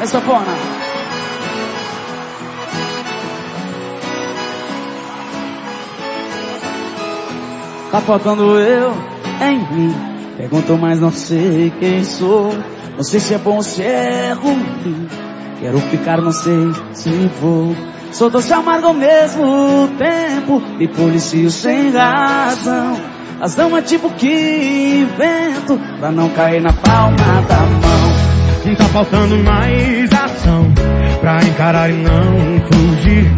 É sofona. Tá faltando eu em mim. Pergunto, mas não sei quem sou. Não sei se é bom ou se é ruim. Quero ficar, não sei se vou. Sou doce amargo ao mesmo tempo. E policio sem razão. As damas tipo que invento. Pra não cair na palma da mão. Tá faltando mais ação. Pra encarar e não fugir.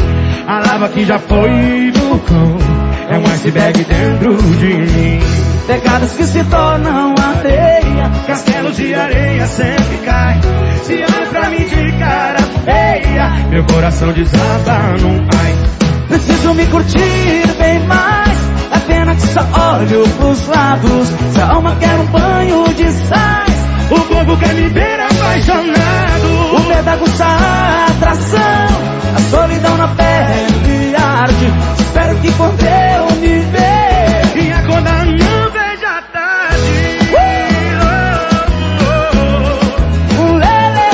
A lava que já foi vulcão. É um iceberg dentro de mim. Pegadas que se tornam areia. Castelos de areia sempre cai. Se olha pra mim de cara feia, meu coração desaba num ai. Preciso me curtir bem mais. É pena que só olho pros lados. Aguça a atração. A solidão na pele arde. Espero que quando eu me ver. E acordar não veja tarde. Uh, lê, lê.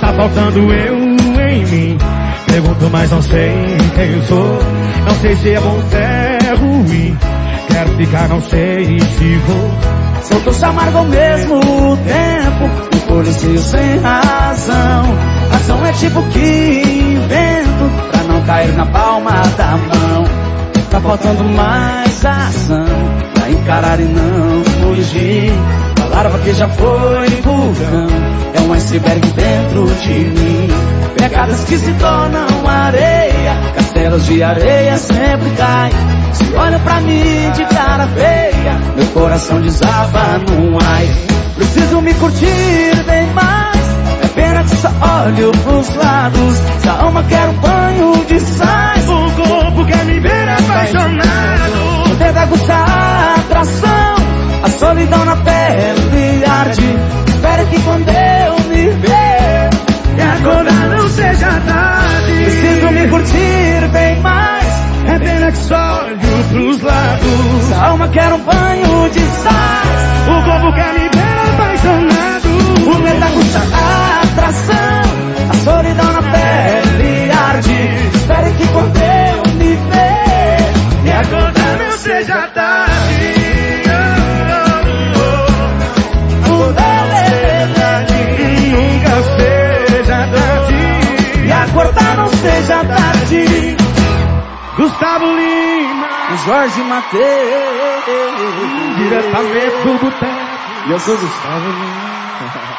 Tá faltando eu em mim. Pergunto, mas não sei quem sou. Não sei se é bom ou se é ruim. Quero ficar, não sei se vou. Sou doce amargo ao mesmo tempo E policio sem razão. Ação é tipo que invento Pra não cair na palma da mão. Tá faltando mais ação Pra encarar e não fugir. A larva que já foi vulcão É um iceberg dentro de mim. Pegadas que se tornam areia Castelos de areia sempre caem Se olha pra mim de cara feia Meu coração desaba num ai. Preciso me curtir bem mais É pena que só olho pros lados. Se a alma quer um banho lados. Se a alma quer um banho de sais O corpo quer me ver apaixonado. O medo aguça a atração A solidão na pele arde Espere que quando eu me ver E acordar não seja tarde. Nunca seja tarde. E acordar não seja tarde Gustavo Lima, Jorge Mateus diretamente do boteco. E eu sou Gustavo Lima